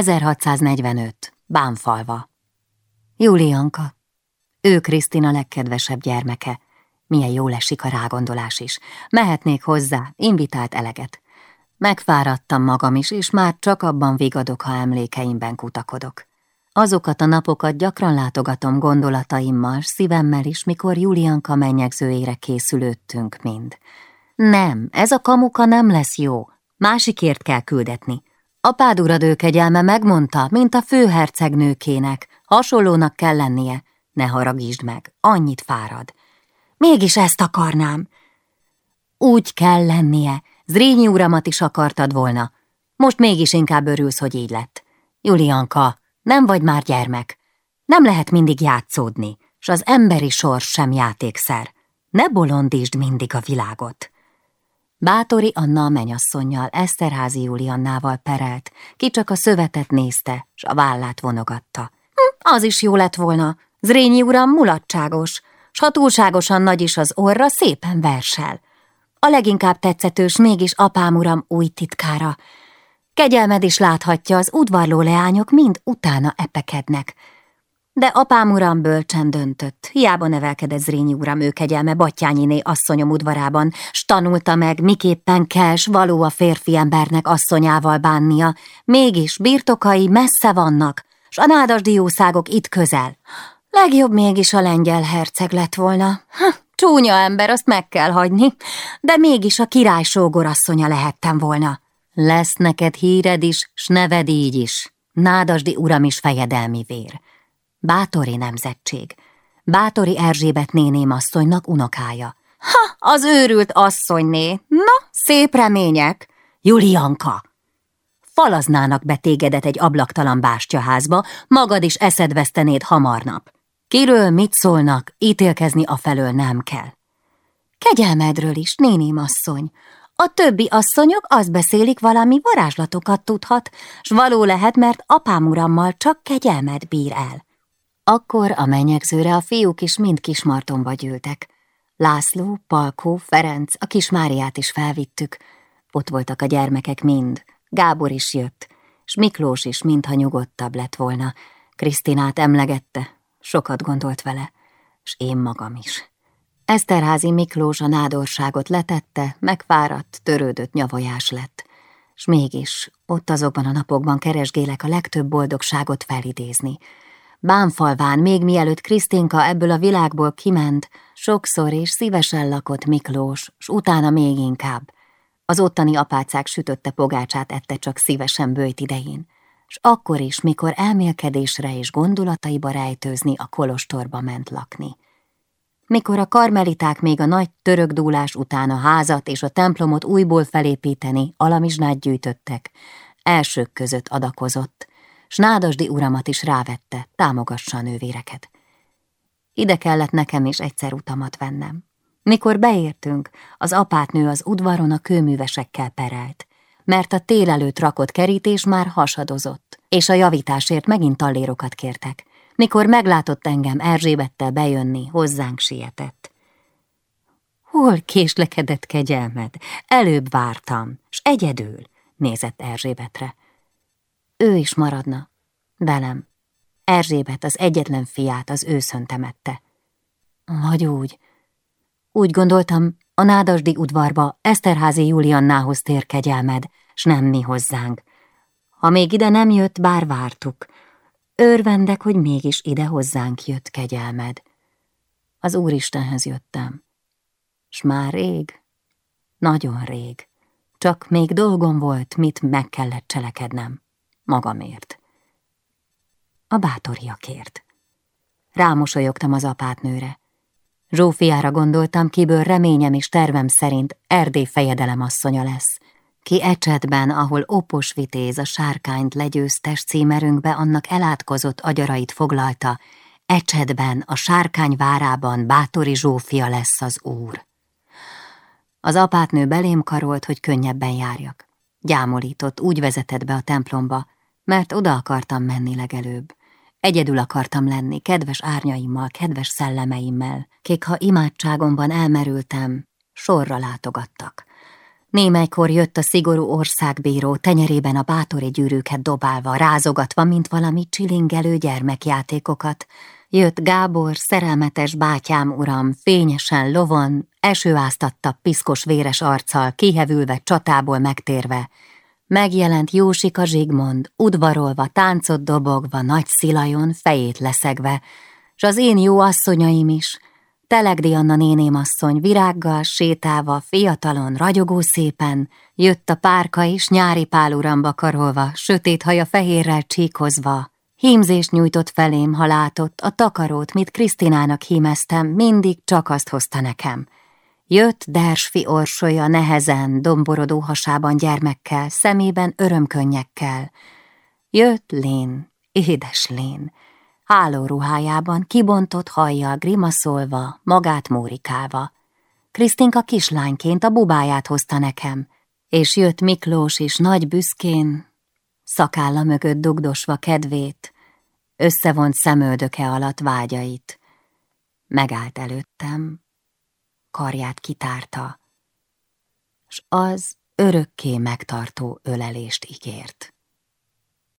1645. Bánfalva. Julianka. Ő Krisztina legkedvesebb gyermeke. Milyen jól esik a rágondolás is. Mehetnék hozzá, invitált eleget. Megfáradtam magam is, és már csak abban vigadok, ha emlékeimben kutakodok. Azokat a napokat gyakran látogatom gondolataimmal, szívemmel is, mikor Julianka mennyegzőjére készülődtünk mind. Nem, ez a kamuka nem lesz jó. Másikért kell küldetni. Apád uradő kegyelme megmondta, mint a főhercegnőkének. Hasonlónak kell lennie. Ne haragítsd meg, annyit fárad. Mégis ezt akarnám. Úgy kell lennie. Zrínyi uramat is akartad volna. Most mégis inkább örülsz, hogy így lett. Julianka, nem vagy már gyermek. Nem lehet mindig játszódni, s az emberi sors sem játékszer. Ne bolondítsd mindig a világot. Bátori Anna a menyasszonynal, Eszterházi Juliannával perelt, ki csak a szövetet nézte, s a vállát vonogatta. Hm, az is jó lett volna. Zrényi uram mulatságos, s ha túlságosan nagy is az orra, szépen versel. A leginkább tetszetős mégis apám uram új titkára. Kegyelmed is láthatja, az udvarló leányok mind utána epekednek. De apám uram bölcsen döntött, hiába nevelkedett Zrínyi uram ő kegyelme Battyányiné asszonyom udvarában, s tanulta meg, miképpen kell s való a férfi embernek asszonyával bánnia, mégis birtokai messze vannak, s a nádas diószágok itt közel. Legjobb mégis a lengyel herceg lett volna. Ha, csúnya ember, azt meg kell hagyni, de mégis a király sógorasszonya lehettem volna. Lesz neked híred is, s neved így is. Nádasdi uram is fejedelmi vér. Bátori nemzetség. Bátori Erzsébet néném asszonynak unokája. Ha, az őrült asszonyné. Na, szép remények. Julianka! Falaznának betégedet egy ablaktalan bástyaházba, magad is eszedvesztenéd hamarnap. Kiről mit szólnak, ítélkezni afelől nem kell. Kegyelmedről is, néném asszony. A többi asszonyok azt beszélik, valami varázslatokat tudhat, s való lehet, mert apám urammal csak kegyelmed bír el. Akkor a menyegzőre a fiúk is mind Kismartonba gyűltek. László, Palkó, Ferenc, a kis Máriát is felvittük. Ott voltak a gyermekek mind. Gábor is jött, s Miklós is mintha nyugodtabb lett volna. Krisztinát emlegette, sokat gondolt vele, s én magam is. Eszterházi Miklós a nádorságot letette, megfáradt, törődött nyavajás lett. S mégis ott azokban a napokban keresgélek a legtöbb boldogságot felidézni. Bánfalván, még mielőtt Krisztinka ebből a világból kiment, sokszor és szívesen lakott Miklós, s utána még inkább. Az ottani apácák sütötte pogácsát ette csak szívesen bőjt idején, s akkor is, mikor elmélkedésre és gondolataiba rejtőzni a kolostorba ment lakni. Mikor a karmeliták még a nagy török dúlás után a házat és a templomot újból felépíteni alamizsnát gyűjtöttek, elsők között adakozott, s nádasdi uramat is rávette, támogassa a nővéreket. Ide kellett nekem is egyszer utamat vennem. Mikor beértünk, az apátnő az udvaron a kőművesekkel perelt, mert a tél előtt rakott kerítés már hasadozott, és a javításért megint tallérokat kértek. Mikor meglátott engem Erzsébettel bejönni, hozzánk sietett. Hol késlekedett kegyelmed? Előbb vártam, s egyedül, nézett Erzsébetre. Ő is maradna. Velem. Erzsébet az egyetlen fiát az őszön temette. Vagy úgy. Úgy gondoltam, a nádasdi udvarba Eszterházi Juliannához tér kegyelmed, s nem mi hozzánk. Ha még ide nem jött, bár vártuk. Örvendek, hogy mégis ide hozzánk jött kegyelmed. Az Úristenhez jöttem. S már rég, nagyon rég, csak még dolgom volt, mit meg kellett cselekednem magamért. A bátoriakért. Rámosolyogtam az apátnőre. Zsófiára gondoltam, kiből reményem és tervem szerint Erdély fejedelem asszonya lesz. Ki ecsetben, ahol opos vitéz a sárkányt legyőztes címerünkbe annak elátkozott agyarait foglalta, ecsetben a sárkány várában Bátori Zsófia lesz az úr. Az apátnő belém karolt, hogy könnyebben járjak. Gyámolított, úgy vezetett be a templomba, mert oda akartam menni legelőbb. Egyedül akartam lenni, kedves árnyaimmal, kedves szellemeimmel, kik ha imádságomban elmerültem, sorra látogattak. Némelykor jött a szigorú országbíró, tenyerében a bátori gyűrűket dobálva, rázogatva, mint valami csilingelő gyermekjátékokat. Jött Gábor, szerelmetes bátyám uram, fényesen lovon, esőáztatta piszkos véres arccal, kihevülve csatából megtérve. Megjelent Jósika Zsigmond, udvarolva, táncot dobogva, nagy szilajon, fejét leszegve, s az én jó asszonyaim is, Telegdi Anna néném asszony virággal, sétálva, fiatalon, ragyogó szépen, jött a párka is nyári páluramba karolva, sötét haja fehérrel csíkozva. Hímzést nyújtott felém, ha látott, a takarót, mit Krisztinának hímeztem, mindig csak azt hozta nekem. Jött Dersfi orsolya nehezen, domborodó hasában gyermekkel, szemében örömkönnyekkel. Jött Lén, édes Lén, hálóruhájában, kibontott hajjal grimaszolva, magát mórikálva. Krisztinka kislányként a bubáját hozta nekem, és jött Miklós is nagy büszkén, szakálla mögött dugdosva kedvét, összevont szemöldöke alatt vágyait. Megállt előttem, karját kitárta, s az örökké megtartó ölelést ígért.